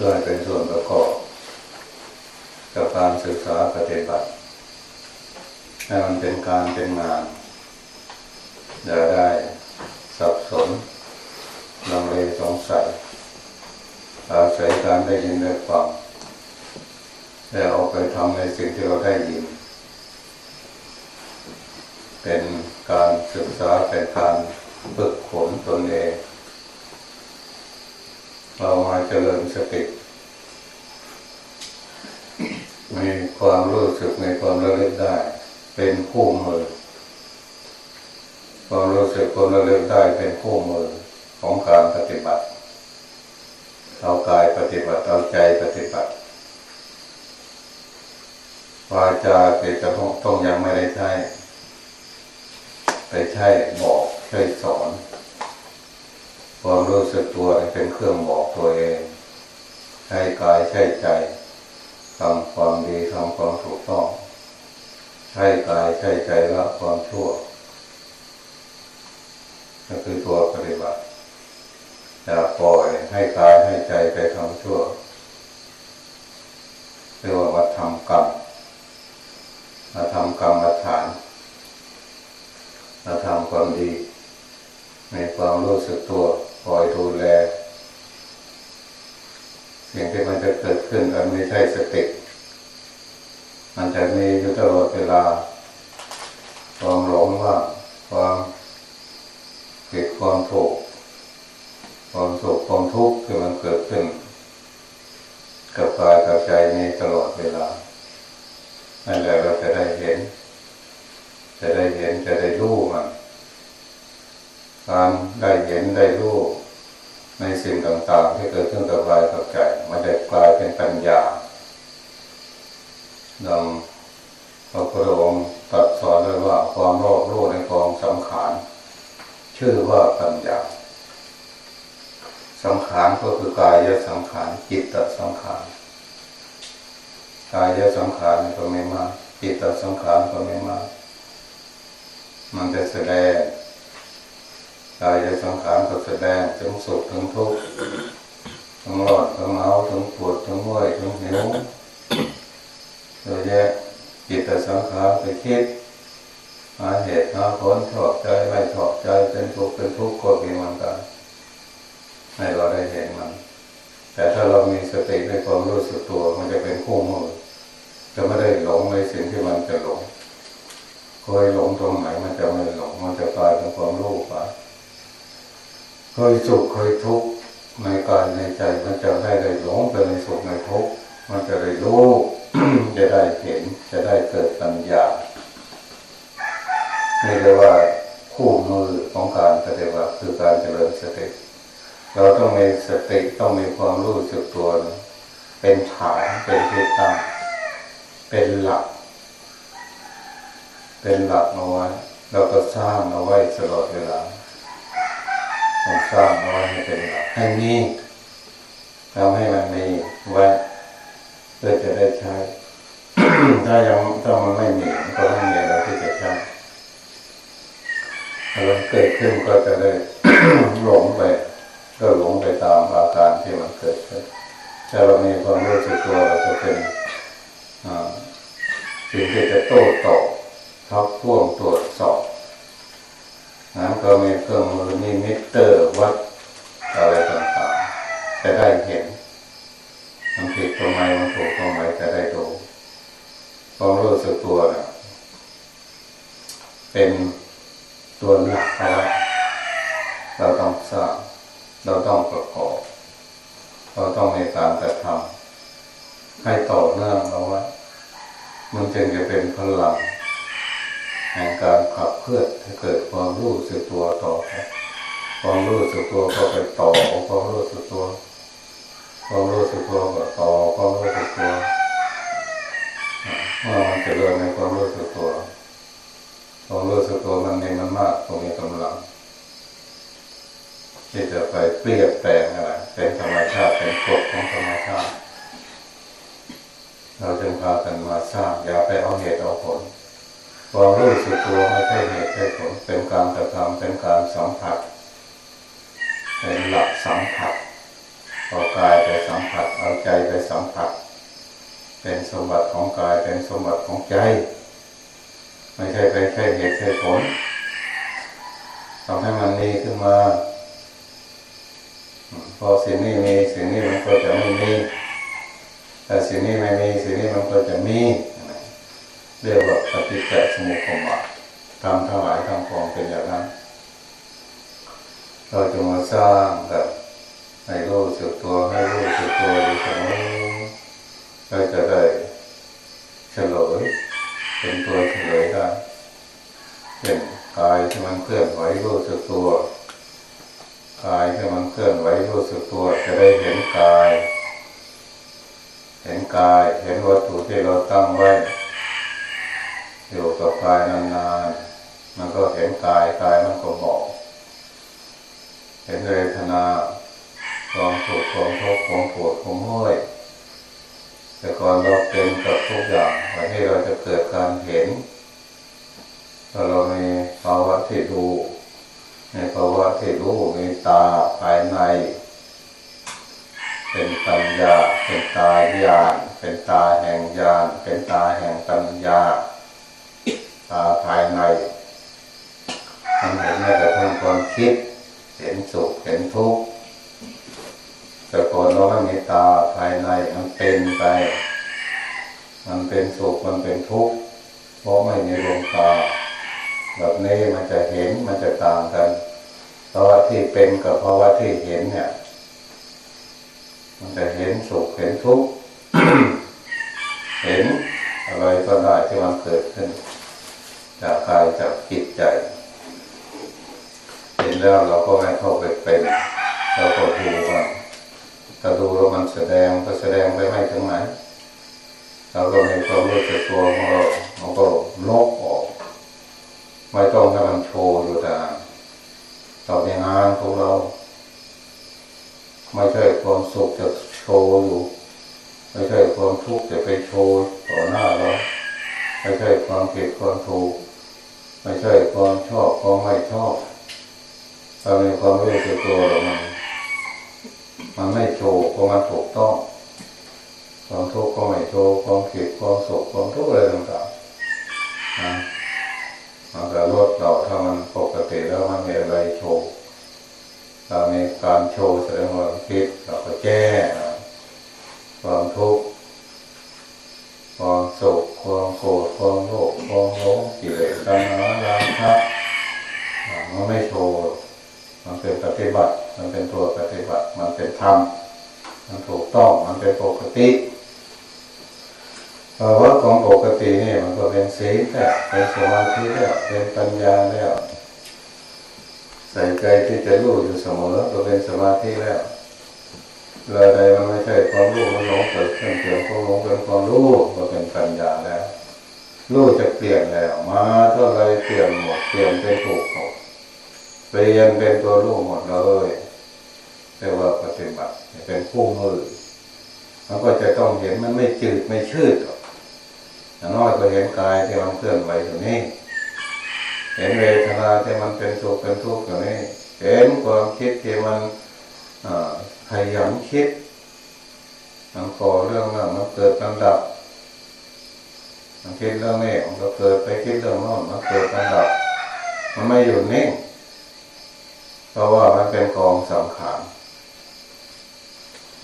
พื่อเป็นส่วนประกอบกับการศึกษาปฏิบัติให้มันเป็นการเป็นงานอย่าได้สับสนลังเลสงสัยอาศัยการได้ยินได้ฟังแล้วเอาไปทำในสิ่งที่เราได้ยิน เป็นการศึกษาเป็นการฝึกฝนตนเอง เรามาเจริญสติมีความรู้สึกในความระลึกได้ เป็นคู่มือความรู้สึกความระลึกได้เป็นคู่มือของการปฏิบัติเอากายปฏิบัติเอาใจปฏิบัติวาจาเป็นจะต้องต้องยังไม่ได้ใช้ไปใช้บอกใช้สอน ความรู้สึกตัวเป็นเครื่องบอกตัวเองให้กายใช้ใจทำความดีทำความถูกต้องใช้กายใช้ใจละความชั่วนั่นคือตัวปฏิบัติอย่าปล่อยให้กายให้ใจไปทำชั่วเรียกว่าวัฒทำกรรมมาทำกรรมฐานมาทำความดี ในความรู้สึกตัว คอยดูแล สิ่งที่มันจะเกิดขึ้นมันไม่ใช่สติ มันจะมีอยู่ตลอดเวลา ความหลงว่าความผิดความถูกความสุขความทุกข์ที่มันเกิดขึ้น กับกายกับใจมีตลอดเวลานั่นแหละเราจะได้เห็น จะได้เห็นจะได้รู้มัน การได้เห็นได้รู้ในสิ่งต่างๆ ที่เกิดขึ้นกับกายกับใจมันจะกลายเป็นปัญญาดังพระพุทธองค์ตรัสสอนไว้ว่าความรอบรู้ในกองสังขารชื่อว่าปัญญา สังขารก็คือกายสังขารจิตตสังขารกายสังขารก็ไม่มากจิตตสังขารก็ไม่มากมันจะแสดง กายสังขารก็แสดงถึงสุขถึงทุกข์ถึงร้อนถึงหนาวถึงปวดถึงเมื่อยถึงหิวเยแยะจิตสังขารไปคิดหาเหตุหาผลชอบใจไม่ชอบใจเป็นทุกข์เป็นทุกข์ก็มีมันกันให้เราได้เห็นมัน แต่ถ้าเรามีสติในความรู้สึกตัวมันจะเป็นคู่มือจะไม่ได้หลงในสิ่งที่มันจะหลงเคยหลงตรงไหนมันจะไม่หลงมันจะกลายเป็นความรู้ไป เคยสุขเคยทุกข์ในกายในใจมันจะได้ได้หลงไปในสุขในทุกข์มันจะได้รู้จะได้เห็นจะได้เกิดปัญญานี่เรียกว่าคู่มือของการปฏิบัติคือการเจริญสติ เราต้องมีสติต้องมีความรู้สึกตัวเป็นฐานเป็นที่ตั้งเป็นหลัก เป็นหลักเอาไว้เราก็สร้างเอาไว้ตลอดเวลา สร้างเอาไว้ให้เป็นหลักให้มีทำให้มันมีไว้เพื่อจะได้ใช้ ถ้ายังถ้ามันไม่มีก็ไม่มีอะไรที่จะใช้อะไรเกิดขึ้นก็จะได้หลงไป ก็หลงไปตามอาการที่มันเกิดขึ้นถ้าเรามีความรู้สึกตัวเราจะเป็นสิ่งที่จะโต้ตอบทับพ่วงตรวจสอบ นั้นก็มีเครื่องมือมีมิเตอร์วัดอะไรต่างๆจะได้เห็นมันผิดตรงไหนมันถูกตรงไหนจะได้ดูความรู้สึกตัวนะเป็นตัวหลักเอาไว้เราต้องสร้างเราต้องประกอบ เราต้องมีการกระทำให้ต่อเนื่องเอาไว้มันจึงจะเป็นพลัง แห่งการขับเคลื่อนให้เกิดความรู้สึกตัวต่อความรู้สึกตัวก็ไปต่อความรู้สึกตัวความรู้สึกตัวก็ต่อความรู้สึกตัวเมื่อมันจะเริ่มในความรู้สึกตัวความรู้สึกตัวมันมีมันมากตรงมีกำลังที่จะไปเปลี่ยนแปลงอะไรเป็นธรรมชาติเป็นกฎของธรรมชาติ เราจึงพากันมาสร้างอย่าไปเอาเหตุเอาผล ความรู้สึกตัวไม่ใช่เหตุใช่ผลเป็นการกระทำเป็นการสัมผัสเป็นหลักสัมผัสเอากายไปสัมผัสเอาใจไปสัมผัส เป็นสมบัติของกายเป็นสมบัติของใจ ไม่ใช่ไปแค่เหตุแค่ผลทำให้มันมีขึ้นมาพอสิ่งนี้มีสิ่งนี้มันก็จะไม่มีแต่สิ่งนี้ไม่มีสิ่งนี้มันก็จะมี เรียกว่าปฏิจจสมุปบาททำทั้งหลายทั้งปวงเป็นอย่างนั้น เราจะมาสร้างแบบให้รู้สึกตัวให้รู้สึกตัวอยู่เสมอเราจะได้เฉลยเป็นตัวเฉลยได้เป็นกายที่มันเคลื่อนไหวรู้สึกตัวกายที่มันเคลื่อนไหวรู้สึกตัวจะได้เห็นกาย เห็นกายเห็นวัตถุที่เราตั้งไว้ อยู่กับกายนานๆ มันก็เห็นกายกายมันก็บอก เห็นเวทนาความสุขความทุกข์ความปวดความเมื่อยแต่ก่อนเราเป็นกับทุกอย่างวันนี้เราจะเกิดการเห็นถ้าเรามีภาวะที่ดูในภาวะที่รู้มีตาภายใน เป็นปัญญาเป็นตาญาณเป็นตาแห่งญาณเป็นตาแห่งปัญญา ตาภายในมันเห็นแม้แต่ทั้งความคิด เห็นสุข เห็นทุกข์แต่ก่อนเราไม่มีตาภายในมันเป็นไป มันเป็นสุข มันเป็นทุกข์ เพราะไม่มีดวงตา แบบนี้มันจะเห็น มันจะต่างกันภาวะที่เป็นกับภาวะที่เห็นเนี่ย มันจะเห็นสุข เห็นทุกข์ เห็นอะไรก็ได้ที่มันเกิดขึ้น จากกายจากจิตใจ เห็นแล้วเราก็ไม่เข้าไปเป็นเราก็ดูมันถ้าดูแล้วมันแสดงก็แสดงไปไม่ถึงไหนเราก็มีความรู้สึกตัวของเราเราก็ลบออก ไม่ต้องให้มันโชว์อยู่แต่ต่อในงานของเรา ไม่ใช่ความสุขจะโชว์อยู่ไม่ใช่ความทุกข์จะไปโชว์ต่อหน้าเราไม่ใช่ความผิดความถูก ไม่ใช่ความชอบความไม่ชอบถ้ามีความรู้สึกตัวเรามันมันไม่โชว์เพราะมันถูกต้องความทุกข์ก็ไม่โชว์ความผิดความสุขความทุกข์อะไรต่างๆนะมันจะลดเราถ้ามันปกติแล้วมันมีอะไรโชว์ถ้ามีการโชว์แสดงว่าคิดเราก็แก้ความทุกข์ ความสุขความโกรธความโลภความหลงกิเลสตัณหาราคะมันไม่โชว์มันเป็นปฏิบัติ มันเป็นตัวปฏิบัติ มันเป็นธรรม มันถูกต้อง มันเป็นปกติภาวะของปกตินี่มันก็เป็นศีลแล้วเป็นสมาธิแล้วเป็นปัญญาแล้ว ใส่ใจที่จะรู้อยู่เสมอก็เป็นสมาธิแล้ว เวลาใดมันไม่ใช่ความรู้มันหลงเกิดขึ้นเกี่ยวความหลงเป็นความรู้ก็เป็นปัญญาแล้วรู้จะเปลี่ยนแล้วมาเท่าไรเปลี่ยนหมดเปลี่ยนเป็นถูกหมดเปลี่ยนเป็นตัวรู้หมดเลยเรียกว่าปฏิบัติเป็นผู้มือมันก็จะต้องเห็นมันไม่จืดไม่ชืดหรอกอย่างน้อยก็เห็นกายที่มันเคลื่อนไหวอยู่นี่ เห็นเวทนาที่มันเป็นสุขเป็นทุกข์อยู่นี่ เห็นความคิดที่มัน ขยันคิดมันก่อเรื่องนั้นมันเกิดลำดับมันคิดเรื่องนี้มันก็เกิดไปคิดเรื่องโน้นมันเกิดลำดับ มันไม่อยู่นิ่ง เพราะว่ามันเป็นกองสังขาร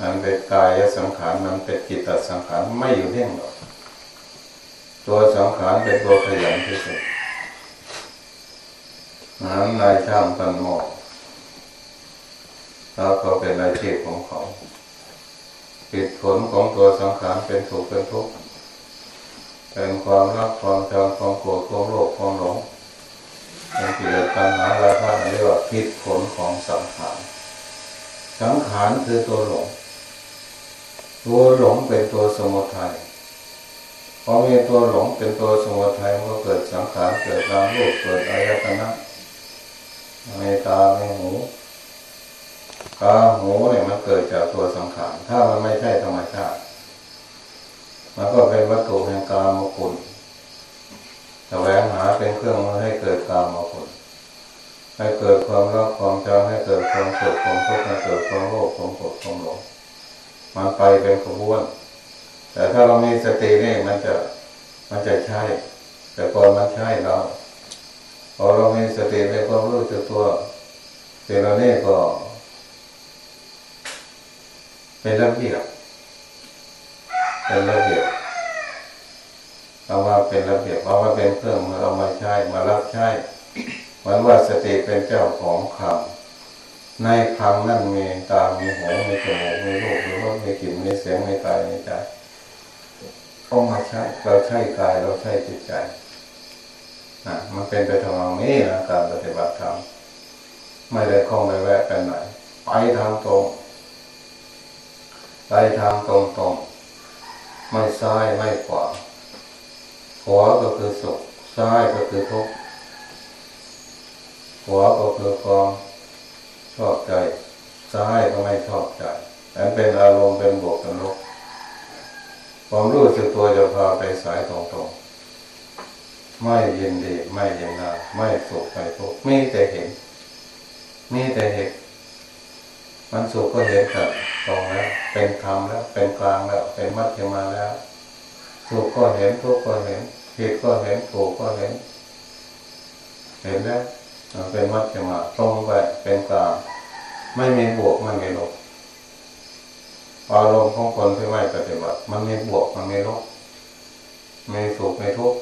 มันเป็นกายสังขารมันเป็นจิตสังขารไม่อยู่นิ่งหรอกตัวสังขารเป็นตัวขยันที่สุดนั้นนายช่างตันหมอก แล้วเขาเป็นอาชีพของเขาปิดผลของตัวสังขารเป็นสุขเป็นทุกข์เป็นความรักความชังความโกรธความโลภความหลงเป็นกิเลสตัณหาราคะเรียกว่าผิดผลของสังขารสังขารคือตัวหลง ตัวหลงเป็นตัวสมุทัยพอมีตัวหลงเป็นตัวสมุทัยมันก็เกิดสังขารเกิดรางรูปเกิดอายตนะในตาในหู ตาหูเนี่ยมันเกิดจากตัวสังขาร ถ้ามันไม่ใช่ธรรมชาติ มันก็เป็นวัตถุแห่งกามคุณแสวงหาเป็นเครื่องมือให้เกิดกามคุณให้เกิดความรักความชังให้เกิดความสุขความทุกข์ให้เกิดความโลภความโกรธความหลงมันไปเป็นขบวน แต่ถ้าเรามีสติเนี่ยมันจะมันจะใช่ แต่ก่อนมันใช่เราพอเรามีสติในความรู้สึกตัวเดี๋ยวนี้ก็ เป็นระเบียบเป็นระเบียบเอามาเป็นระเบียบเอามาเป็นเครื่องมือเอามาใช้มารับใช้เหมือนว่าสติเป็นเจ้าของคำในคำนั่นมีตา มีหู มีจมูก มีรูปมีรสมีกลิ่น มีเสียง มีกาย มีใจเอามาใช้เราใช้กายเราใช้จิตใจนะมันเป็นไปทางนี้นะการปฏิบัติธรรมไม่ได้คล้องไปแวะไปไหน ไปทางตรง ไปทางตรงตรงไม่ซ้ายไม่ขวาขวาก็คือสุขซ้ายก็คือทุกข์ขวาก็คือความชอบใจ ซ้ายก็ไม่ชอบใจนั่นเป็นอารมณ์เป็นบวกเป็นลบความรู้สึกตัวจะพาไปสายตรงๆไม่ยินดีไม่ยินดีไม่สุขไม่ทุกข์มีแต่เห็นมีแต่เห็น มันสุขก็เห็นกันตรงแล้ว เป็นธรรมแล้ว เป็นกลางแล้ว เป็นมัธยมาแล้ว สุขก็เห็นทุกข์ก็เห็นผิดก็เห็นถูกก็เห็น เห็นแล้วเป็นมัธยมาตรงไปเป็นกลาง ไม่มีบวกไม่มีลบอารมณ์ของคนที่ไม่ปฏิบัติ มันมีบวกมันมีลบมีสุขมีทุกข์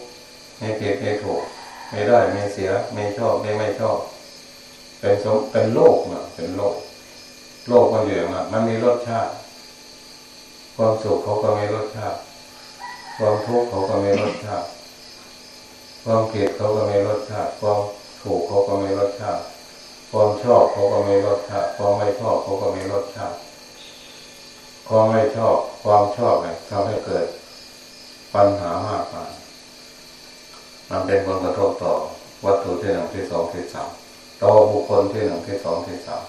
มีผิดมีถูกไม่ได้ไม่เสียไม่ชอบไม่ไม่ชอบ เป็นสมเป็นโลกนะเป็นโลก โลกมันอยู่อย่างนั้นมันมีรสชาติ ความสุขเขาก็มีรสชาติ ความทุกข์เขาก็มีรสชาติ ความผิดเขาก็มีรสชาติ ความถูกเขาก็มีรสชาติ ความชอบเขาก็มีรสชาติ ความไม่ชอบเขาก็มีรสชาติ ความไม่ชอบ ความชอบเนี่ยทำให้เกิด ปัญหามากมายมันเป็นผลกระทบต่อวัตถุที่หนึ่งที่สองที่สามต่อบุคคลที่หนึ่งที่สองที่สาม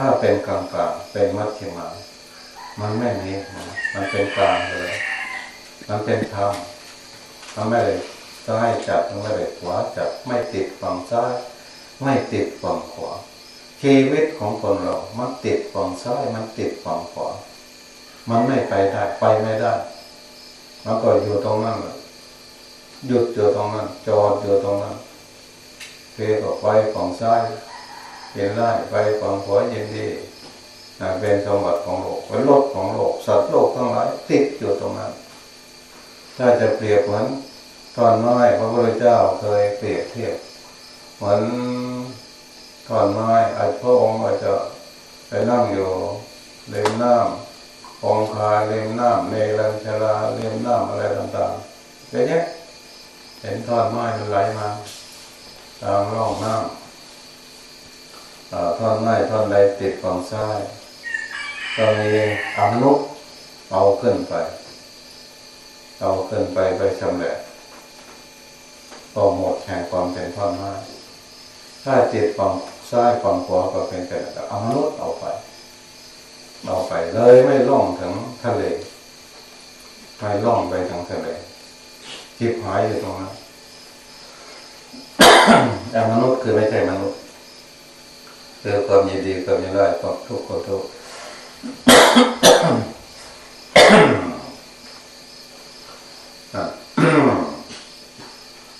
ถ้าเป็นกลางกลางเป็นมัธยมา มันไม่มีมันเป็นกลางเลย มันเป็นธรรมมันไม่ได้ซ้ายจับมันไม่ได้ขวาจับไม่ติดฝั่งซ้ายไม่ติดฝั่งขวาชีวิตของคนเรา มันติดฝั่งซ้ายมันติดฝั่งขวามันไม่ไปได้ไปไม่ได้มันก็อยู่ตรงนั้นหยุดอยู่ตรงนั้นจอดอยู่ตรงนั้นเทก็ไปฝั่งซ้าย เป็นได้ไปฝั่งขวายินดีเป็นสมบัติของโลกเป็นโลกของโลกสัตว์โลกทั้งหลายติดอยู่ตรงนั้น ถ้าจะเปรียบเหมือนตอนน้อยพระพุทธเจ้าเคยเปรียบเทียบเหมือนตอนน้อยอาจพระองค์อาจจะไปนั่งอยู่เล่มน้ำองคาเล่มน้ำในลังชลาเล่มน้ำอะไรต่างๆเยอะแยะเห็นทอดไม้มันไหลมาตามร่องน้ำ ท่อนไม้ท่อนใดติดฝั่งซ้ายก็มีอนุเอาขึ้นไป เอาขึ้นไปไปชำแหละก็หมดแห่งความเป็นท่อนไม้ถ้าติดฝั่งซ้ายฝั่งขวาก็เป็นแต่อานุเอาไป เอาไปเลยไม่ล่องถึงทะเลไม่ล่องไปถึงทะเลจิบหายอยู่ตรงนั้นแต่มนุษย์คือไม่ใช่มนุษย์ คือความยินดีความยินได้ความทุกข์ความทุกข์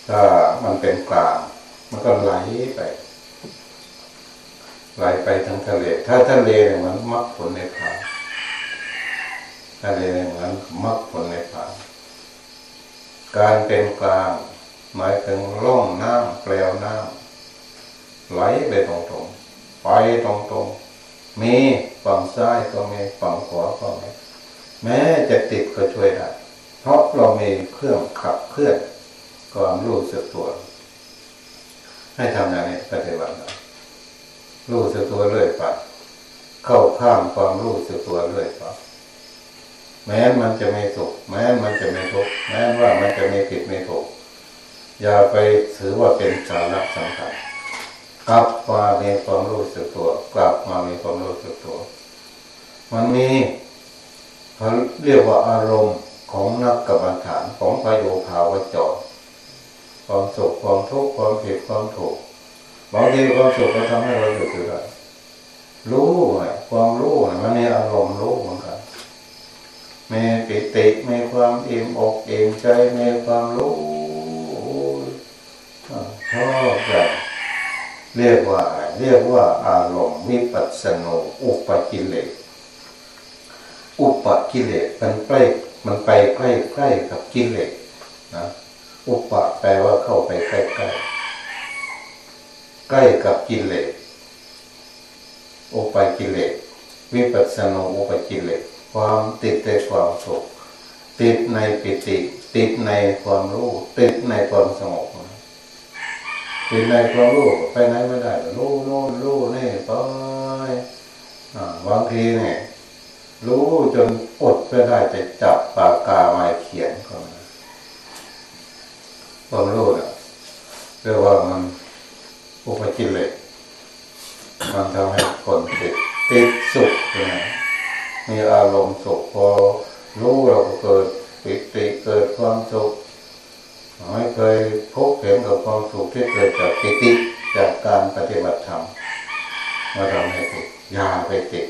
ถ้ามันเป็นกลางมันก็ไหลไปไหลไปทั้งทะเล ถ้าทะเลเนี่ยมันมักผลในผาทะเลเนี่ยมันมักผลในผาการเป็นกลางหมายถึงล่องน้ำเปลวน้ำไหลไปตรงๆ ไปตรงๆมีฝั่งซ้ายก็มีฝั่งขวาก็มีแม้จะติดก็ช่วยได้เพราะเรามีเครื่องขับเคลื่อนความรู้สึกตัว ให้ทำอย่างนี้ปฏิบัติรู้สึกตัวเรื่อยไปเข้าข้ามความรู้สึกตัวเรื่อยไปแม้มันจะไม่สุขแม้มันจะไม่ทุกข์แม้ว่ามันจะไม่ผิดไม่ถูกอย่าไปถือว่าเป็นสาระสำคัญ กลับมามีความรู้สึกตัว กลับมามีความรู้สึกตัว มันมีเขาเรียกว่าอารมณ์ของนักกรรมฐานของพระโยคาวจรความสุขความทุกข์ความผิดความถูกบางทีความสุขก็ทำให้เราหยุดได้รู้ไงความรู้มันมีอารมณ์รู้เหมือนกันมีปิติมีความเอิ่มอกเอิ่มใจมีความรู้ชอบแบบ เรียกว่าเรียกว่าอารมณ์วิปัสสนอุปกิเลสอุปกิเลสมันใกล้มันไปใกล้ใกล้กับกิเลสนะอุปแปลว่าเข้าไปใกล้ใกล้ใกล้กับกิเลสอุปกิเลสวิปัสสนอุปกิเลสความติดในความสุขติดในปิติ ติดในความรู้ ติดในความสงบ ติดในความรู้ไปไหนไม่ได้รู้โน่นรู้นี่ไปบางทีเนี่ย รู้จนอดไม่ได้จะจับปากกามาเขียนก็ความรู้เนี่ยเรียกว่ามันอุปกิเลสมันทำให้คนติดติดสุขนะมีอารมณ์สุขพอรู้เราก็เกิดปิติเกิดความสุข ไม่เคยพบเห็นกับความสุขที่เกิดจากปิติจากการปฏิบัติธรรมมาทำให้ติดยาไปติด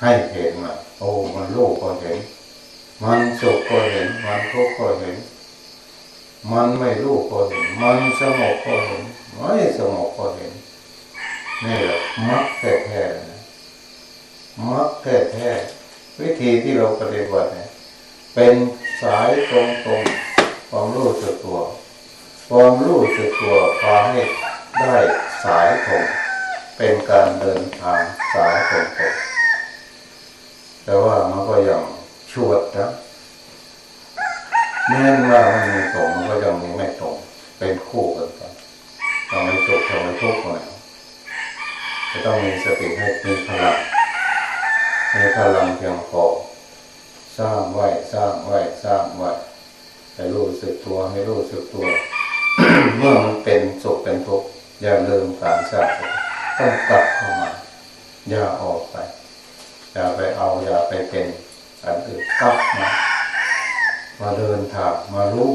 ให้เห็นมาโอ้มันรู้ก็เห็น มันสุขก็เห็น มันทุกข์ก็เห็น มันไม่รู้ก็เห็น มันสงบก็เห็น ไม่สงบก็เห็นนี่แหละมักแท้ๆนะมักแท้ๆวิธีที่เราปฏิบัติเนี่ยเป็นสายตรงตรง ความรู้สึกตัวความรู้สึกตัวพาให้ได้สายตรงเป็นการเดินทางสายตรงตรงแต่ว่ามันก็ยังชวดนะแม้ว่ามันมีตรงมันก็ยังมีไม่ตรงเป็นคู่กันไปทำไมจบทำไมทุกข์เนี่ยจะต้องมีสติให้มีพลังมีพลังเพียงพอสร้างไว้สร้างไว้สร้างไว้ ให้รู้สึกตัวให้รู้สึกตัว เมื่อมันเป็นสุขเป็นทุกข์อย่าลืมการสร้างต้องกลับเข้ามา อย่าออกไป อย่าไปเอาอย่าไปเป็นอันอื่นกลับมามาเดินทางมารู้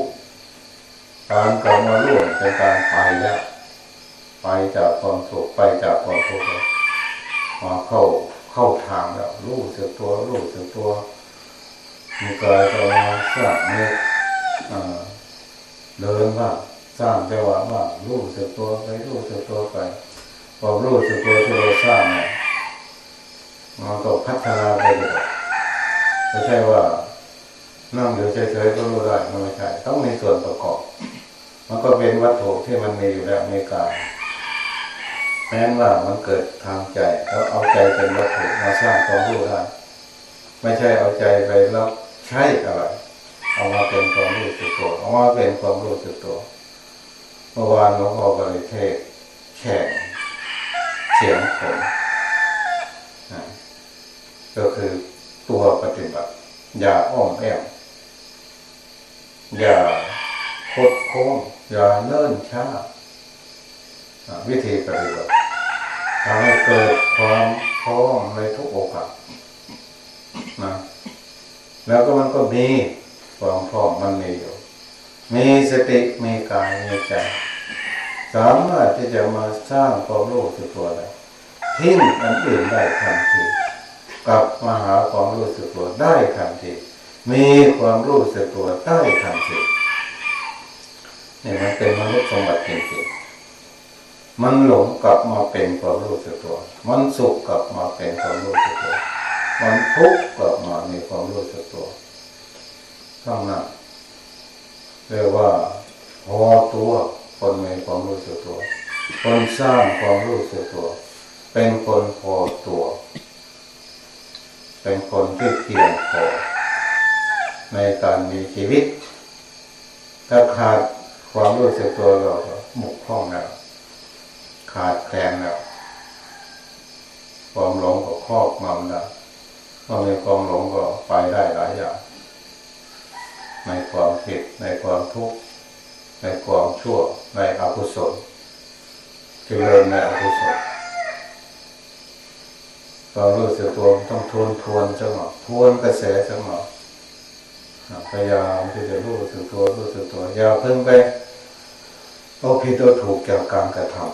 การกลับมารู้เป็นการไปแล้วไปจากความสุขไปจากความทุกข์มาเข้าเข้าทางแล้วรู้สึกตัวรู้สึกตัวมีกายจะมาสร้างเนื้ เดินบ้างสร้างจังหวะบ้างรู้สึกตัวไปรู้สึกตัวไปพอรู้สึกตัวที่เราสร้างเนี่ยมันก็พัฒนาไปเลยไม่ใช่ว่านั่งอยู่เฉยๆก็รู้ได้ไม่ใช่ต้องมีส่วนประกอบ มันก็เป็นวัตถุที่มันมีอยู่แล้วในกายแม้ว่ามันเกิดทางใจแล้วเอาใจเป็นวัตถุมาสร้างความรู้ได้ไม่ใช่เอาใจไปแล้วใช้อะไร เอามาเป็นความรู้สึกตัวเอามาเป็นความรู้สึกตัวเมื่อวานหลวงพ่อบริเทศแข่งเสียงผลก็คือตัวปฏิบัติ อย่าอ้อมแอมอย่าคดโค้งอย่าเนิ่นช้าวิธีปฏิบัติทำให้เกิดความพร้อมในทุกโอกาสนะแล้วก็มันก็มี ความพร้อมมันมีอยู่ มีสติมีกายมีใจสามารถที่จะมาสร้างความรู้สึกตัวได้ทิ้งอันอื่นได้ทันทีกลับมาหาความรู้สึกตัวได้ทันทีมีความรู้สึกตัวได้ทันทีนี่มันเป็นมนุษย์สมบัติจริงๆมันหลงกลับมาเป็นความรู้สึกตัว มันสุขกลับมาเป็นความรู้สึกตัว มันทุกข์กลับมามีความรู้สึกตัว ข้างหน้าเรียกว่าพอตัวคนมีความรู้สึกตัว คนสร้างความรู้สึกตัว เป็นคนพอตัว เป็นคนที่เพียงพอในการมีชีวิต ถ้าขาดความรู้สึกตัวเราหมกพ้องแล้วขาดแคลนแล้วความหลงก็ครอบงำแล้วพอมีความหลงก็ไปได้หลายอย่าง ในความผิดในความทุกข์ในความชั่วในอกุศลเจริญในอกุศลความรู้สึกตัวต้องทวนทวนสมองทวนกระแสสมองพยายามที่จะรู้สึกตัวรู้สึกตัวอย่าเพิ่งไปเอาผิดตัวถูกเกี่ยวกับการกระทำ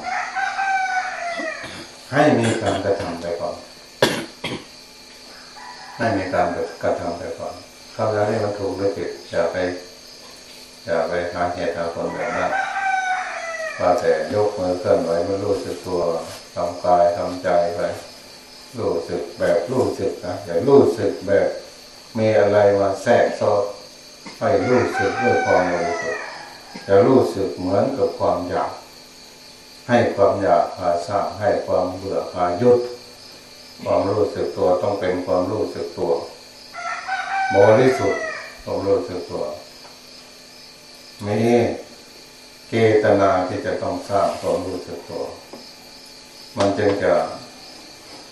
ให้มีการกระทำไปก่อนไม่มีการกระทำไปก่อน เข้าแล้วนี่มันถูกหรือผิดอย่าไปอย่าไปหาเหตุหาผลแบบนั้นว่าแต่ยกมือเคลื่อนไหวมันรู้สึกตัวทำกายทำใจไปรู้สึกแบบรู้สึกนะอย่ารู้สึกแบบมีอะไรมาแทรกซ้อนให้รู้สึกด้วยความรู้สึกอย่ารู้สึกเหมือนกับความอยาก ให้ความอยากพาสร้างให้ความเบื่อพายุด ความรู้สึกตัวต้องเป็นความรู้สึกตัว บริสุทธิ์ความสึกตัวมีเจตนาที่จะต้องสร้างความรู้สึกตัว มันจึงจะ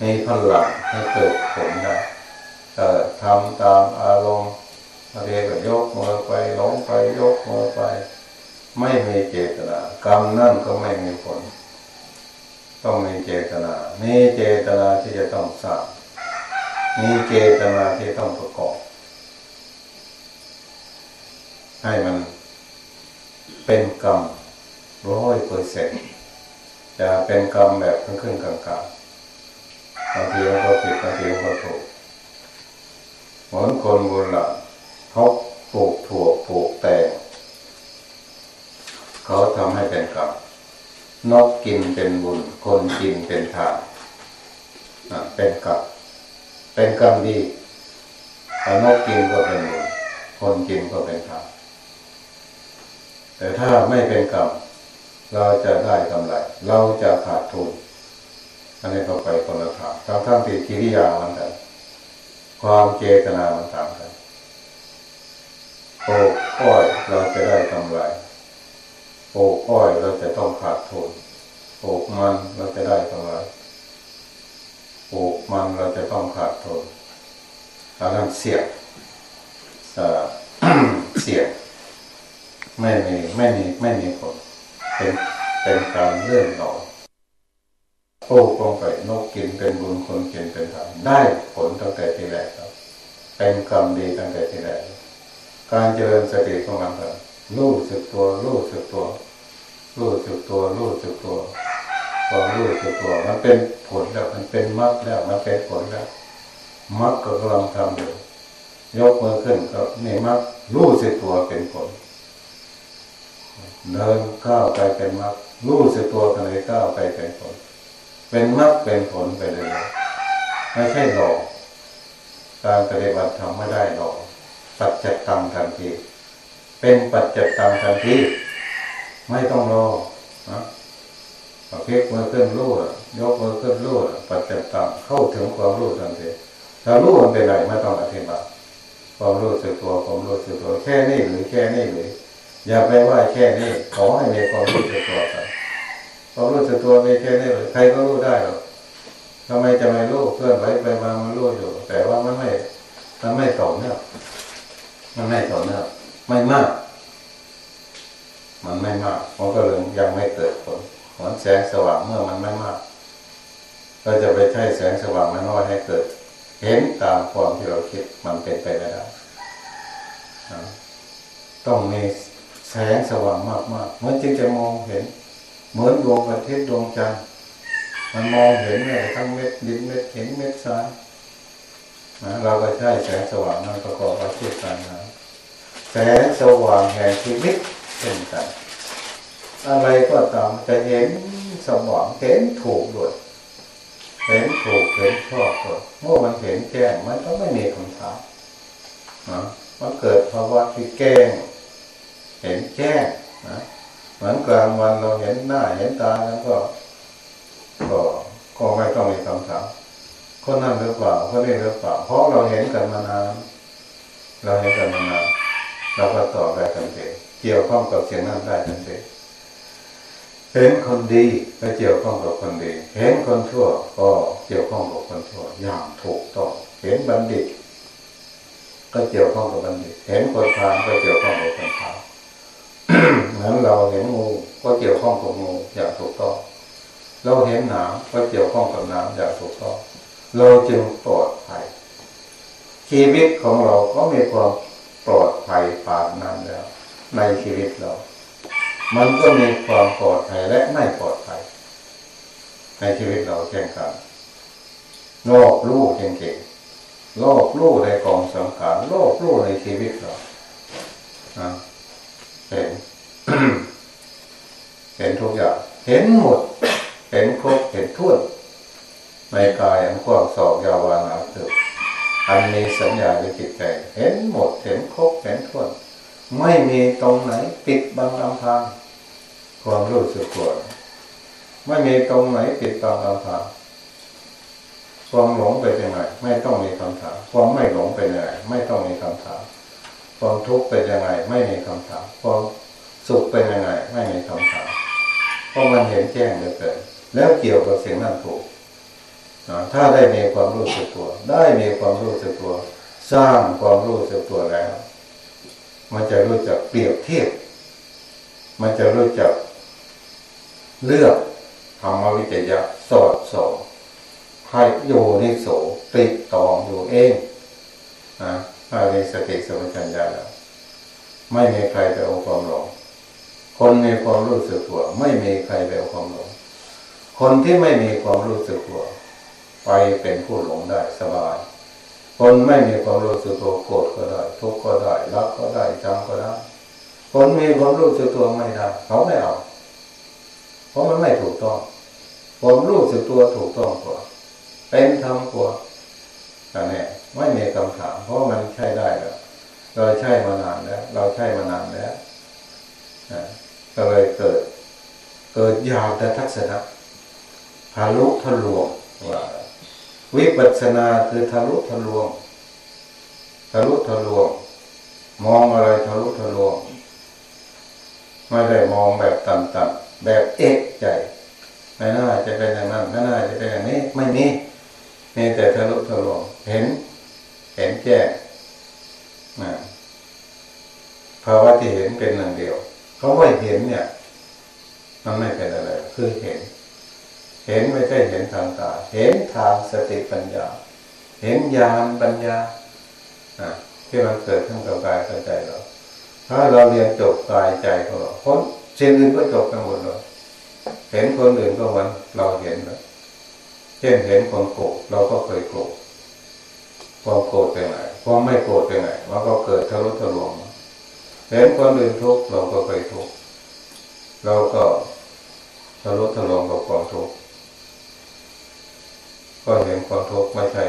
มีพลังให้เกิดผลได้แต่ทำตามอารมณ์อะไรก็ยกมือไปหลงไปยกมือไป ไม่มีเจตนากรรมนั่นก็ไม่มีผล ต้องมีเจตนา มีเจตนาที่จะต้องสร้างมีเจตนาที่ต้องประกอบ ให้มันเป็นกรรมร้อยเปอร์เซ็นต์จะเป็นกรรมแบบครึ่งกลางๆบางทีมันก็ผิดบางทีมันก็ถูกเหมือนคนโบราณเขาปลูกถั่วปลูกแตงเขาทำให้เป็นกรรมนกกินเป็นบุญ คนกินเป็นทานเป็นกรรมเป็นกรรมดีแต่นกกินก็เป็นบุญคนกินก็เป็นทาน แต่ถ้าไม่เป็นกรรมเราจะได้กำไร เราจะขาดทุนอันนี้ก็ไปคนละทางทั้งทั้งที่กิริยามันกันความเจตนามันต่างกันโอ้อ้อยเราจะได้กำไรปลูกอ้อยเราจะต้องขาดทุนปลูกมันเราจะได้กำไรปลูกมันเราจะต้องขาดทุนอันนั้นเสียเสีย ไม่มีไม่มีไม่มีผลเป็นเป็นการเลื่อนหลอกปลูกลงไปนกกินเป็นบุญคนกินเป็นธรรมได้ผลตั้งแต่ทีแรกครับ เป็นกรรมดีตั้งแต่ทีแรกการเจริญสติของเราครับรู้สึกตัวรู้สึกตัวรู้สึกตัวรู้สึกตัวความรู้สึกตัวมันเป็นผลแล้วมันเป็นมรรคแล้วมันเป็นผลแล้วมรรคก็กำลังทำอยู่ยกมือขึ้นก็นี่มรรครู้สึกตัวเป็นผล เดินก้าวไปเป็นมรรครู้สึกตัวกันเลยก้าวไปเป็นผล เป็นมรรคเป็นผลไปเลยไม่ใช่หลอกการปฏิบัติทำไม่ได้หลอกปัจจิตังทันที เป็นปัจจิตังทันที ไม่ต้องรอนะพลิกมือขึ้นรู้ยกมือขึ้นรู้ปัจจิตังเข้าถึงความรู้ทันทีถ้ารู้มันเป็นไรไม่ต้องอธิบายความรู้สึกตัวความรู้สึกตัวแค่นี้หรือแค่นี้หรือ อย่าไปว่าแค่นี้ขอให้มีความรู้สึกตัวไปความรู้สึกตัวมีแค่นี้ใครก็รู้ได้หรอกทำไมจะไม่รู้เพื่อนไว้ไปมามันรู้อยู่ แต่ว่ามันไม่มันไม่ต่อเนื่องมันไม่ต่อเนื่องไม่มาก มันไม่มากมันก็เลยยังไม่เกิดผลเหมือนแสงสว่างเมื่อมันไม่มากเราจะไปใช้แสงสว่างน้อยให้เกิด เห็นตามความที่เราคิดมันเป็นไปไม่ได้ต้องมี แสงสว่างมากๆมันจึงจะมองเห็น เหมือนดวงอาทิตย์ดวงจันทร์มันมองเห็นเลยทั้งเม็ดดินเม็ดเห็นเม็ดทรายนะเราก็ใช้แสงสว่างนั้นประกอบอาชีพการงานแสงสว่างแห่งชีวิตเช่นกันอะไรก็ตามจะเห็นสว่างเห็นถูกด้วยเห็นถูกเห็นชอบด้วยเมื่อมันเห็นแจ้งมันก็ไม่มีคำถามนะมันเกิดภาวะที่แก้ง เห็นแจ้งนะเหมือนกลางวันเราเห็นหน้าเห็นตาแล้วก็ ก็ก็ไม่ต้องมีคำถามคนนั้นหรือเปล่าคนนี้หรือเปล่าเพราะเราเห็นกันมานานเราเห็นกันมานานเราก็ตอบได้ทันทีเกี่ยวข้องกับเสียงนั้นได้ทันทีเห็นคนดีก็เกี่ยวข้องกับคนดี เห็นคนชั่วก็เกี่ยวข้องกับคนชั่วอย่างถูกต้อง เห็นบัณฑิต ก็เกี่ยวข้องกับบัณฑิต เห็นคนพาลก็เกี่ยวข้องกับคนพาล เหมือนเราเห็นงูก็เกี่ยวข้องกับงูอย่างถูกต้องเราเห็นหนามก็เกี่ยวข้องกับน้ำอย่างถูกต้องเราจึงปลอดภัยชีวิตของเราก็มีความปลอดภัยผ่านนั้นแล้ว ในชีวิตเรา มันก็มีความปลอดภัยและไม่ปลอดภัย ในชีวิตเราเช่นกันนอกรู้เก่งๆโลกรู้ในกองสังขารโลกรู้ในชีวิตเรา เห็นเห็นทุกอย่าง เห็นหมด เห็นครบ เห็นทุ่นในกายอันกว้างศอกยาววานาคืออันมีสัญญาในจิตใจ เห็นหมด เห็นครบ เห็นทุ่นไม่มีตรงไหน ปิดบังลำพังความรู้สึกตัวไม่มีตรงไหนปิดบังลำพังความหลงไปยังไงไม่ต้องมีคำถาม ความไม่หลงไปยังไงไม่ต้องมีคำถาม ความทุกข์เป็นยังไง ไม่มีคำถามความสุขเป็นยังไง ไม่มีคำถามเพราะมันเห็นแจ้งเลยเกิดแล้วเกี่ยวกับเสิ่งนั้นถูกถ้าได้มีความรู้สึกตัว ได้มีความรู้สึกตัว สร้างความรู้สึกตัวแล้ว มันจะรู้จักเปรียบเทียบ มันจะรู้จักเลือกธรรมวิจยะสอดส่องให้โยนิโสติดต่ออยู่เองนะ ถ้ามีสติสมัชัญญาแล้วไม่มีใครไปเอาความหลงคนมีความรู้สึกตัว ไม่มีใครไปเอาความหลงคนที่ไม่มีความรู้สึกตัว ไปเป็นผู้หลงได้สบาย คนไม่มีความรู้สึกตัวโกรธก็ได้ ทุกข์ก็ได้รักก็ได้จำก็ได้ คนมีความรู้สึกตัวไม่ได้เขาไม่เอา เพราะมันไม่ถูกต้องความรู้สึกตัวถูกต้องกว่าเป็นธรรมกว่าแต่เนี่ย ไม่มีคำถาม เพราะมันใช้ได้แล้วเราใช้มานานแล้ว เราใช้มานานแล้วก็เลยเกิด เกิดยาวแต่ทัศนะทะลุทะลวงว่าวิปัสสนาคือทะลุทะลวงทะลุทะลวง มองอะไรทะลุทะลวงไม่ได้มองแบบต่ำๆแบบเอกใจไม่น่าจะเป็นอย่างนั้นไม่น่าจะเป็นอย่างนี้ ไม่มีมีแต่ทะลุทะลวงเห็น เห็นแจ้งนะภาวะที่เห็นเป็นหนึ่งเดียวเขาว่าเห็นเนี่ยมันไม่เป็นอะไร คือเห็น เห็นไม่ใช่เห็นทางตา เห็นทางสติปัญญา เห็นญาณปัญญาที่มันเกิดขึ้นกับกายกับใจเรา ถ้าเราเรียนจบกายใจของเราพ้นสิ่งอื่นก็จบกันหมดเลยเห็นคนอื่นก็เหมือนเราเห็นเลยเช่นเห็นคนโกรธเราก็เคยโกรธ ความโกรธเป็นไงความไม่โกรธเป็นไงมันก็เกิดทะลุทะลวงเห็นคนอื่นทุกข์เราก็เคยทุกข์เราก็ทะลุทะลวงกับความทุกข์ก็เห็นความทุกข์ไม่ใช่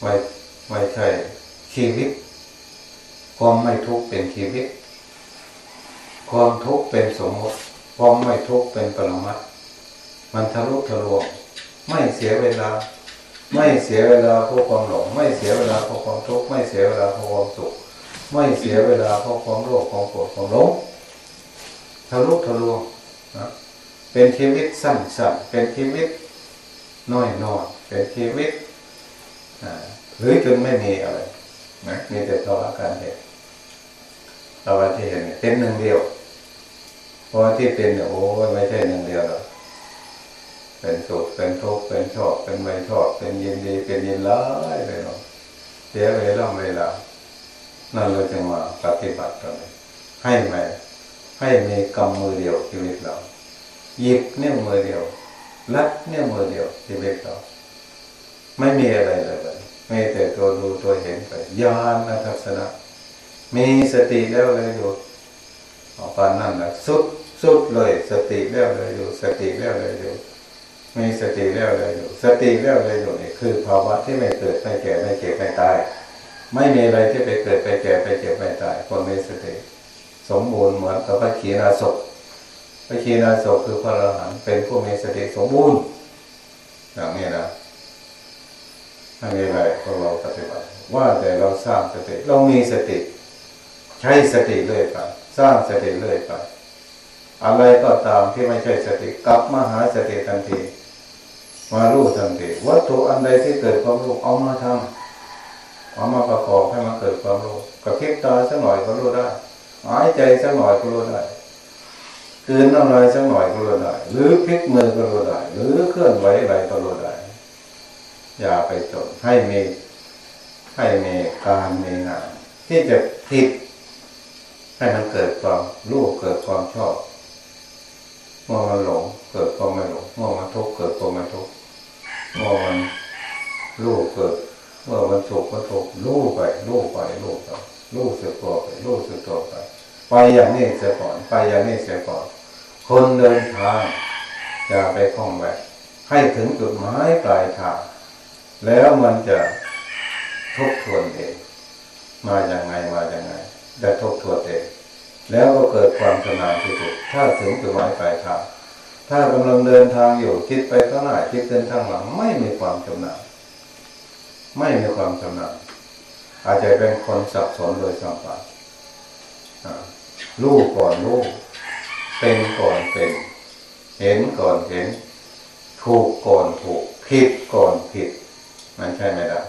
ไม่ไม่ใช่ชีวิต ความไม่ทุกข์เป็นชีวิต ความทุกข์เป็นสมมติความไม่ทุกข์เป็นปรมัตมันทะลุทะลวงไม่เสียเวลา ไม่เสียเวลาเพราะความหลง ไม่เสียเวลาเพราะความทุกข์ไม่เสียเวลาเพราะความสุข ไม่เสียเวลาเพราะความโลภความโกรธความหลงทะลุทะลวงนะเป็นชีวิตสั้นๆเป็นชีวิตน้อยๆเป็นชีวิตหรือจนไม่มีอะไรนะมีแต่ตัวอาการเห็นตัวที่เห็นเป็นหนึ่งเดียวเพราะที่เป็นเนี่ยโอ้ไม่ใช่หนึ่งเดียวหรอก เป็นสุขเป็นทุกข์เป็นชอบเป็นไม่ชอบเป็นยินดีเป็นยินร้ายเลยเนาะเสียเวลาเวลานั่นเราจึงมาปฏิบัติกันให้ไหมให้มีกำมือเดียวชีวิตเราหยิบเนี่ยมือเดียวรัดเนี่ยมือเดียวชีวิตเราไม่มีอะไรเลยไม่แต่ตัวดูตัวเห็นไปยานนะทัศนะมีสติแล้วเลยอยู่ออกปานนั่นแหละสุดสุดเลย สติแล้วเลยอยู่ สติแล้วเลยอยู่ มีสติแล้วเลยอยู่สติแล้วเลยอยู่นี่คือภาวะที่ไม่เกิดไม่แก่ไม่เจ็บไม่ตาย ไม่มีอะไรที่ไปเกิดไปแก่ไปเจ็บไม่ตายคนมีสติ สมบูรณ์เหมือนกับพระขีณาสพพระขีณาสพคือพระอรหันต์เป็นผู้มีสติสมบูรณ์อย่างนี้นะไม่มีอะไรพวกเราปฏิบัติ ว่าแต่เราสร้างสติเรามีสติ ใช้สติเรื่อยไปสร้างสติเรื่อยไปอะไรก็ตามที่ไม่ใช่สติกลับมาหาสติทันที มารู้ทันทีวัตถุอันใดที่เกิดความรู้เอามาทำเอามาประกอบให้มันเกิดความรู้กับคิดตาสักหน่อยก็รู้ได้หายใจสักหน่อยก็รู้ได้กืนน้ำลายสักหน่อยก็รู้ได้ หรือพลิกมือก็รู้ได้ หรือเคลื่อนไหวอะไรก็รู้ได้ อย่าไปจดให้มีให้มีการมีงานที่จะผิดให้มันเกิดความรู้เกิดความชอบเมื่อมันหลงเกิดความไม่หลงเมื่อมันทุกข์เกิดความไม่ทุกข์ เมื่อมันรู้เกิดเมื่อมันสุขมันทุกข์รู้ไปรู้ไปรู้ไปรู้สึกตัวไปรู้สึกตัวไปไปอย่างนี้เสียก่อนไปอย่างนี้เสียก่อน คนเดินทางอย่าไปคล้องแวะให้ถึงจุดหมายปลายทางแล้วมันจะทบทวนเองมาอย่างไงมาอย่างไงได้ทบทวนเองแล้วก็เกิดความชำนาญที่สุดถ้าถึงจุดหมายปลายทาง ถ้ากำลังเดินทางอยู่คิดไปข้างหน้าคิดเดินทางหลังไม่มีความชำนาญไม่มีความชำนาญอาจจะเป็นคนสับสนโดยสัมผัสรู้ก่อนรู้เป็นก่อนเป็น เห็นก่อนเห็น ถูกก่อนถูกผิดก่อนผิด มันใช่ไหมล่ะ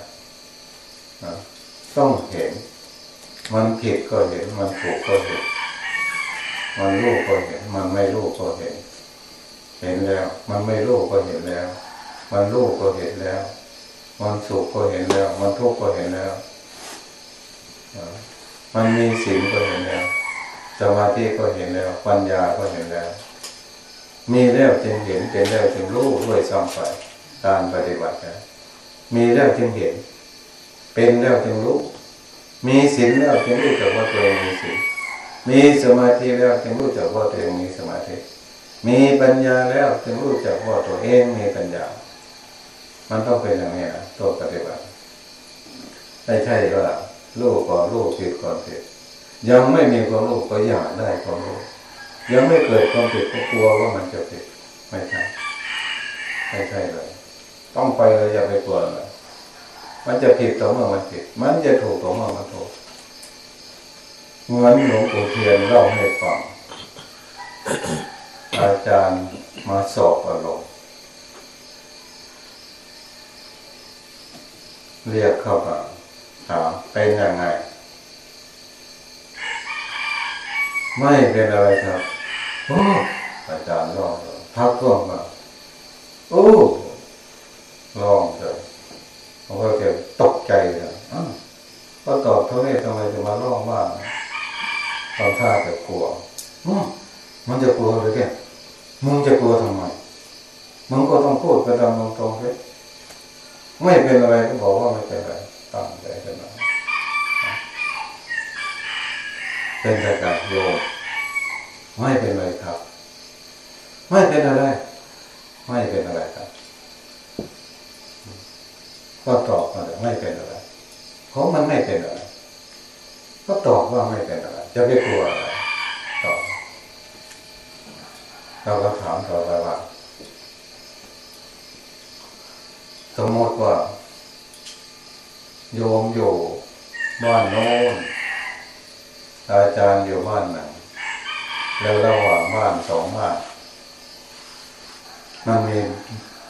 ต้องเห็น มันผิดก็เห็น มันถูกก็เห็น มันรู้ก็เห็น มันไม่รู้ก็เห็น เห็นแล้ว มันไม่รู้ก็เห็นแล้ว มันรู้ก็เห็นแล้ว มันสุขก็เห็นแล้ว มันทุกข์ก็เห็นแล้วมันมีสิ่งก็เห็นแล้วสมาธิก็เห็นแล้ว ปัญญาก็เห็นแล้ว มีแล้วจึงเห็นเป็นแล้วจึงรู้ด้วยซ้ำไปการปฏิบัตินะมีแล้วจึงเห็น เป็นแล้วจึงรู้ มีศีลแล้วจึงรู้จักว่าตัวเองมีศีลมีสมาธิแล้วจึงรู้จักว่าตัวเองมีสมาธิ มีปัญญาแล้วจึงรู้จักว่าตัวเองมีปัญญา มันต้องเป็นอย่างนี้นะตัวปฏิบัติไม่ใช่ว่าลูกก่อนลูกผิดก่อนผิดยังไม่มีความรู้ก็อยากได้ความรู้ยังไม่เกิดความผิดก็กลัวว่ามันจะผิดไม่ใช่ไม่ใช่เลย ต้องไปเลยอย่าไปกลัวเลยมันจะผิดต่อเมื่อมันผิด มันจะถูกต่อเมื่อมันถูกเหมือนหลวงปู่เทียนเล่าให้ฟัง อาจารย์มาสอบอารมณ์เรียกเข้ามาถามเป็นยังไง ไม่เป็นอะไรครับโอ้อาจารย์ลองพักก่อนมาโอ้ลองเถอะเขาก็จะตกใจเลยก็ตอบเท่านี้ทำไมจะมาล่องว่าตอนท่าจะกลัวมันจะกลัวเลยแก มึงจะกลัวทำไมมึงก็ต้องพูดไปตามตรงๆเลยไม่เป็นอะไรก็บอกว่าไม่เป็นอะไรตามใจกันนะเป็นแต่กับโยไม่เป็นไรครับ ไม่เป็นอะไร ไม่เป็นอะไรครับ ก็ตอบมาไม่เป็นอะไรเพราะมันไม่เป็นอะไร ก็ตอบว่าไม่เป็นอะไร จะไปกลัวอะไรตอบเราก็ถามต่อไปว่า สมมติว่า โยมอยู่บ้านโน้นอาจารย์อยู่บ้านหนึ่งแล้วระหว่างบ้านสองบ้าน มันมี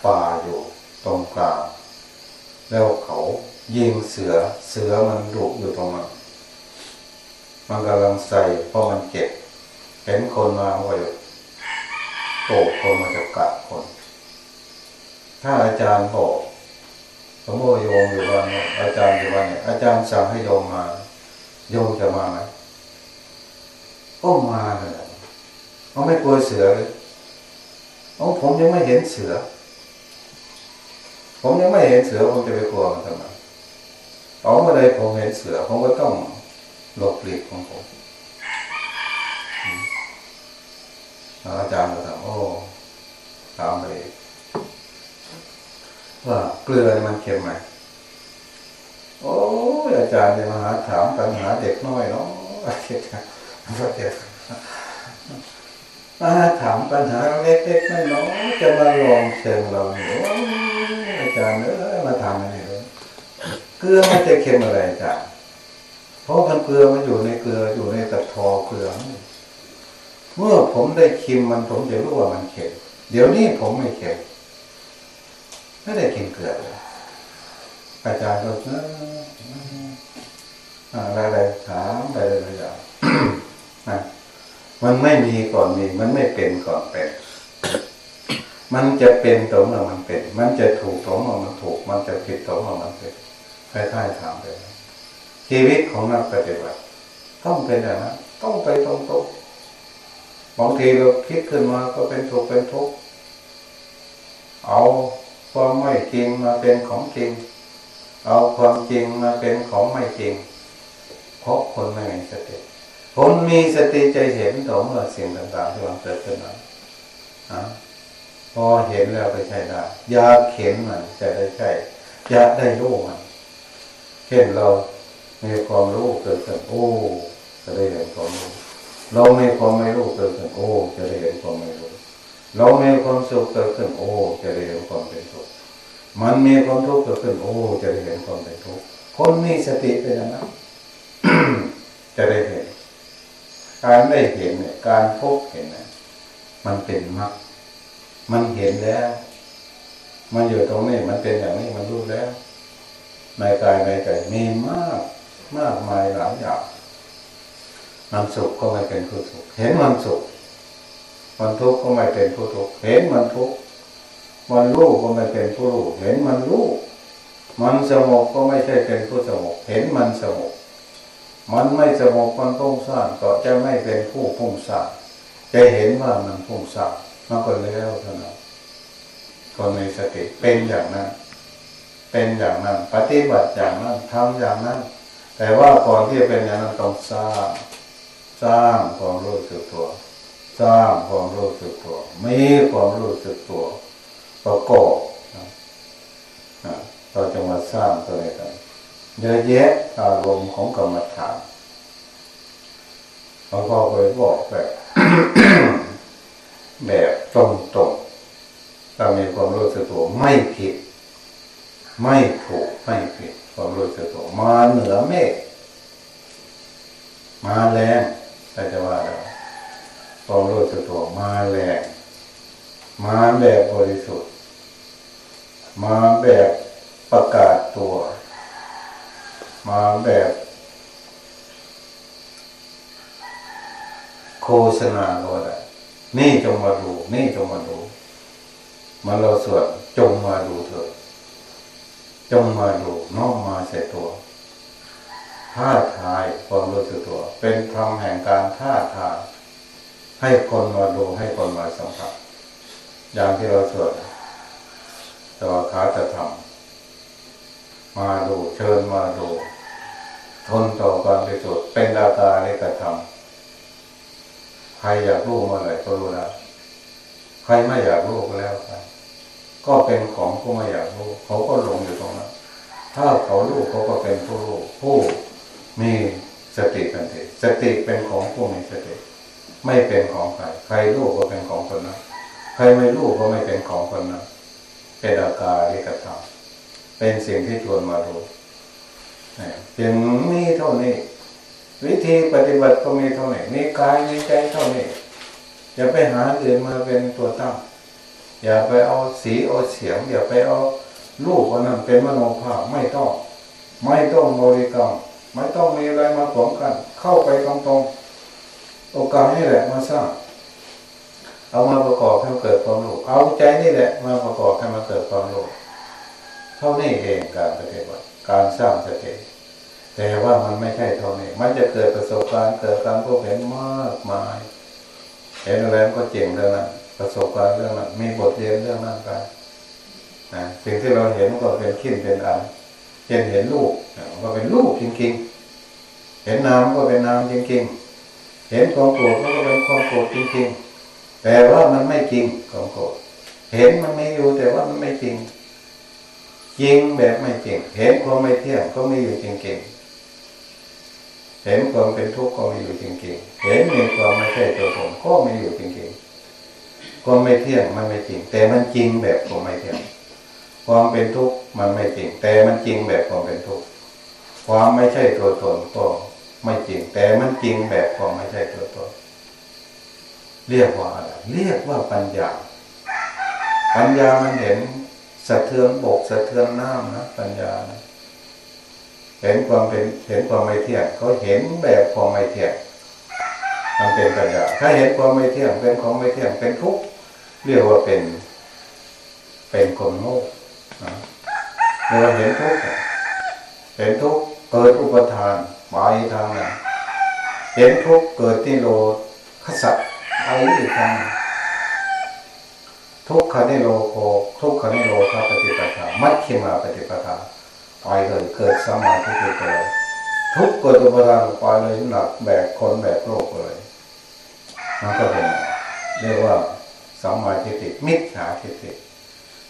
ป่าอยู่ตรงกลางแล้วเขายิงเสือ เสือมันดุอยู่ตรงนั้น มันกำลังใส่เพราะมันเจ็บเห็นคนมาว่าอยู่โตคนมันจะกัดคน ถ้าอาจารย์บอกสมมติโยมอยู่บ้านอาจารย์อยู่บ้านเนี่ยอาจารย์สั่งให้โยมมา โยมจะมาไหม ก็มาเลยเขาไม่กลัวเสือเลยโอ้ผมยังไม่เห็นเสือ ผมยังไม่เห็นเสือผมจะไปกลัวมันทำไมเอาเมื่อใดผมเห็นเสือผมก็ต้องหลบหลีกของผมอาจารย์ก็ถามโอ้ถามเลยว่าเกลือมันเค็มไหมโอ้อาจารย์เนี่ยมาหาถามปัญหาเด็กน้อยเนาะ เด็กมาถามปัญหาเล็กๆน้อยๆจะมาลองเชิงเราอาจารย์เออมาทำอะไรเลยเกลือมันจะเค็มอะไรจารย์เพราะมันเกลือมันอยู่ในเกลืออยู่ในตะทอเกลือเมื่อผมได้คิมมันผมจะรู้ว่ามันเค็มเดี๋ยวนี้ผมไม่เค็มไม่ได้กินเกลืออาจารย์ก็เอออะไรๆถามไปเลยอย่ มันไม่มีก่อนมี มันไม่เป็นก่อนเป็น มันจะเป็นตรงเมื่อมันเป็น มันจะถูกตรงเมื่อมันถูก มันจะผิดตรงเมื่อมันผิดคล้ายๆถามไปชีวิตของนักปฏิบัติต้องเป็นอย่างนั้นต้องไปตรงๆบางทีเราคิดขึ้นมาก็เป็นถูกเป็นทุกข์เอาความไม่จริงมาเป็นของจริง เอาความจริงมาเป็นของไม่จริงเพราะคนไม่มีสติ คนมีสติใจเห็นต่อเมื่อสิ่งต่างๆที่มันเกิดขึ้นนั้นพอเห็นแล้วไปใช้ได้อยากเห็นมันจะได้ใช่อยากได้รู้มันเช่นเรามีความรู้เกิดขึ้นโอ้จะได้เห็นความรู้เรามีความไม่รู้เกิดขึ้นโอ้ จะได้เห็นความไม่รู้เรามีความสุขเกิดขึ้นโอ้ จะได้เห็นความเป็นสุขมันมีความทุกข์เกิดขึ้นโอ้ จะได้เห็นความเป็นทุกข์คนมีสติเป็นอย่างนั้นจะได้เห็น การได้เห็นเนี่ยการพบเห็นเนี่ยมันเป็นมรรคมันเห็นแล้ว มันอยู่ตรงนี้มันเป็นอย่างนี้มันรู้แล้วในกายในใจมีมากมากมายหลายอย่างมันสุขก็ไม่เป็นผู้สุข เห็นมันสุข มันทุกข์ก็ไม่เป็นผู้ทุกข์ เห็นมันทุกข์ มันรู้ก็ไม่เป็นผู้รู้ เห็นมันรู้ มันสงบก็ไม่ใช่เป็นผู้สงบ เห็นมันสงบ มันไม่สงบมันพุ่งสร้างก็จะไม่เป็นผู้พุ่งสร้างจะเห็นว่ามันพุ่งสร้างมันก็แล้วเท่านั้นคนมีสติเป็นอย่างนั้น เป็นอย่างนั้น ปฏิบัติอย่างนั้นทำอย่างนั้น แต่ว่าก่อนที่จะเป็นอย่างนั้นต้องสร้าง สร้างความรู้สึกตัว สร้างความรู้สึกตัวมีความรู้สึกตัวประกอบเราจะมาสร้างตัวนี้กัน เยอะแยะอารมณ์ของกรรมฐานเราก็เคยบอกแบบแบบตรงตรงเรามีความรู้สึกตัวไม่ผิด ไม่ถูกไม่ผิดความรู้สึกตัวมาเหนือเมฆมาแรงแต่จะว่าเราความรู้สึกตัวมาแรงมาแบบบริสุทธิ์ มาแบบประกาศตัว มาแบบ โฆษณาก็ได้นี่จงมาดู นี่จงมาดู มันเราสวดจงมาดูเถอะจงมาดูน้อมมาเสตัวท่าทายความรู้สึกตัว เป็นธรรมแห่งการท่าทายให้คนมาดูให้คนมาสัมผัสอย่างที่เราสวดตัวขาจะทำมาดูเชิญมาดู ทนต่อการไปสุดเป็นอากาในกระทำใครอยากรู้มื่อไหร่ก็รู้แล้วใครไม่อยากรู้ก็แล้วไปก็เป็นของผู้ไม่อยากรู้ เขาก็หลงอยู่ตรงนั้นถ้าเขารู้เขาก็เป็นผู้รู้ผู้มีสติกันทีสติเป็นของผู้มีสติ ไม่เป็นของใครใครรู้ก็เป็นของคนนั้นใครไม่รู้ก็ไม่เป็นของคนนั้นเป็นอาการที่กระทำเป็นสิ่งที่ชวนมาดู เพียงมีเท่านี้ วิธีปฏิบัติก็มีเท่านี้มีกายมีใจเท่านี้อย่าไปหาอื่นมาเป็นตัวตั้งอย่าไปเอาสีเอาเสียง อย่าไปเอาลูกคนนั้นเป็นมโนภาพไม่ต้อง ไม่ต้องบริกรรมไม่ต้องมีอะไรมาผสมกัน เข้าไปตรงๆโอกาสนี่แหละมาสร้างเอามาประกอบให้เกิดความรู้เอาใจนี่แหละมาประกอบให้มันเกิดความรู้เท่านี้เองการปฏิบัติ การสร้างสติแต่ว่ามันไม่ใช่เท่านี้ มันจะเกิดประสบการณ์เกิดการพบเห็นมากมาย เห็นอะไรก็เจ๋งเรื่องนั้นประสบการณ์เรื่องนั้นมีบทเรียนเรื่องนั้นไปนะสิ่งที่เราเห็นก็เป็นขิ้นเป็นอันเห็นเห็นรูปก็เป็นรูปจริงๆ เห็นนามก็เป็นนามจริงๆ เห็นความโกรธก็เป็นความโกรธจริงๆ แต่ว่ามันไม่จริงความโกรธเห็นมันไม่อยู่แต่ว่ามันไม่จริง จริงแบบไม่จริง เห็นความไม่เที่ยงก็ไม่อยู่จริงๆเห็นความเป็นทุกข์ก็ไม่อยู่จริงๆ เห็นมีความไม่ใช่ตัวตนก็ไม่อยู่จริงๆ ความไม่เที่ยงมันไม่จริง แต่มันจริงแบบความไม่เที่ยง ความเป็นทุกข์มันไม่จริง แต่มันจริงแบบความเป็นทุกข์ ความไม่ใช่ตัวตนก็ไม่จริง แต่มันจริงแบบความไม่ใช่ตัวตน เรียกว่าอะไร เรียกว่าปัญญา ปัญญามันเห็น สะเทือนบกสะเทือนน้ำนะปัญญาเห็นความเป็นเห็นความไม่เที่ยงเขาเห็นแบบความไม่เที่ยงมันเป็นปัญญาถ้าเห็นความไม่เที่ยงเป็นของไม่เที่ยงเป็นทุกข์เรียกว่าเป็น เป็นคนโง่เราเห็นทุกข์เห็นทุกข์เกิดอุปทานหมายทางนั้นเห็นทุกข์เกิดที่โลขสัตไปอีกทาง ทุกขานิโลโกทุกขานิโลคาปฏิปทามัชฌิมาปฏิปทาไปเลยเกิดสมาธิไปเลยทุกข์ก็จะประทานไปเลยหนักแบกคนแบกโลกเลยมันก็เป็นเรียกว่าสมาทิฏฐิมิจฉาทิฏฐิ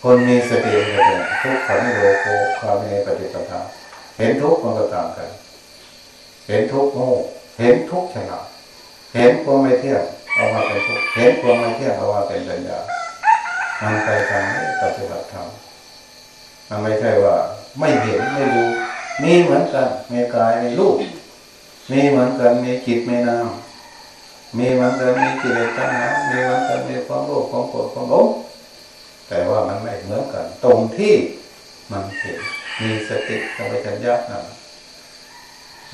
คนมีสติมันจะเป็นทุกขันโลโกคาเมปฏิปทาเห็นทุกข์มันก็ต่างกัน เห็นทุกข์โง่เห็นทุกข์ฉลาดเห็นความไม่เที่ยงเอามาเป็นทุกข์เห็นความไม่เที่ยงเอามาเป็นปัญญา มันไปทางปฏิบัติธรรมมันไม่ใช่ว่า ไม่เห็นไม่ดูมีเหมือนกันมีกายมีรูปมีเหมือนกันมีจิตมีนามมีเหมือนกันมีกิเลสตัณหามีเหมือนกันมีความโลภความโกรธความหลงแต่ว่ามันไม่เหมือนกัน ตรงที่มันเห็นมีสติสัมปชัญญะนั่น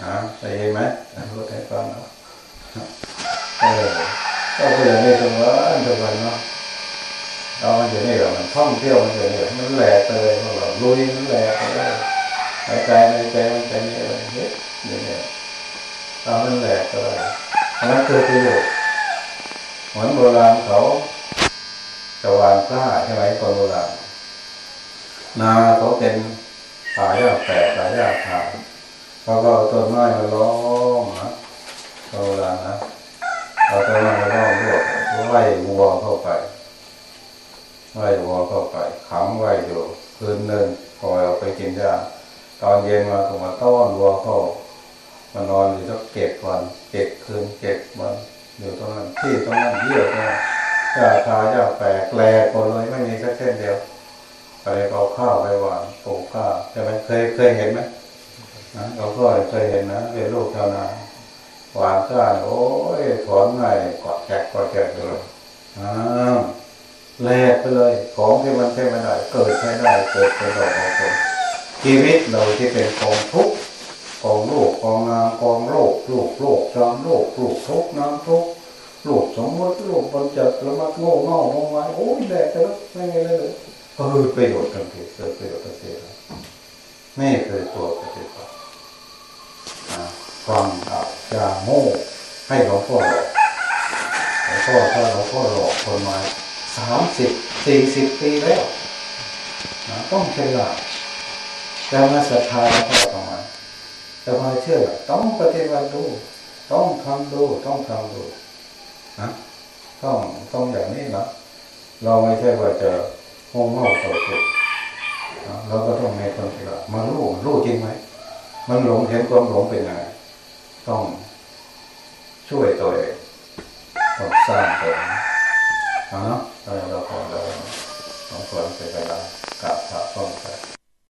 อ่าได้ยินไหมอ่านพูดให้ฟังเนาะเออก็คืออย่างนี้ทุกวันทุกวันเนาะ เรามันอยู่นี่เรามันท่องเที่ยวมันอยู่นี่มันแหลกไปเลยพวกเราลุยมันแหลกไปเลยหายใจในใจมันใจนี่อะไรเฮ้ยอย่างนี้เรามันแหลกไปเลยอันนั้นคือประโยชน์เหมือนโบราณเขาจะวางกล้าใช่ไหมคนโบราณนาเขาเป็นป่าหญ้าแฝกป่าหญ้าขาวเขาก็เอาต้นไม้มาล้อมนะโบราณนะเอาต้นไม้มาล้อมด้วยไล่วัวเข้าไป ไล่วัวเข้าไปขังไว้อยู่คืนหนึ่งปล่อยออกไปกินหญ้าตอนเย็นมาก็มาต้อนวัวเข้ามานอนอยู่สักเจ็ดวันเจ็ดคืนเจ็ดวันอยู่ตรงนั้นที่ตรงนั้นเยี่ยวตรงนั้นหญ้าคาหญ้าแปลกแหลกหมดเลยไม่มีสักเส้นเดียวไปเอาข้าวไปหวานปลูกข้าวใช่ไหมเคยเคยเห็นไหมนะเราก็เคยเห็นนะเป็นลูกชาวนาหวานข้าวโอ้ยถอนง่ายกอดแกะกอดแกะเลยอ้าว แลกไปเลยของที่มันใช้ไม่ได้เกิดใช้ได้เกิดเป็นดอกออกผลชีวิตเราที่เป็นกองทุกข์กองโลกกองนามกองโลกลูกโลกจอมโลกลูกทุกน้ำทุกข์ลูกสมมติลูกบัญญัติละมัดโง่เง่างงไว้โอ้ยแลกไปแล้วไม่ไงเลยเออประโยชน์ทันทีเกิดประโยชน์ทันทีแล้วนี่คือตัวปฏิบัติอ่าฟังอะอย่าโง่ให้หลวงพ่อหลอกหลวงพ่อถ้าหลวงพ่อหลอกคนมา สามสิบสี่สิบปีแล้วนะต้องฉลาดจะมาศรัทธาหลวงพ่อทำไมจะมาเชื่อต้องปฏิบัติดู ต้องทำดูต้องทำดูนะต้องต้องอย่างนี้นะเราไม่ใช่ว่าจะโง่เง่าต่อสุดนะเราก็ต้องมีความฉลาดมารู้รู้จริงไหมมันหลงเห็นความหลงเป็นไงต้องช่วยตัวเองต้องสร้างตัวเองเนาะ เราเราขอเราสองคนเสร็จไปแล้วกราบพระพร้อมกัน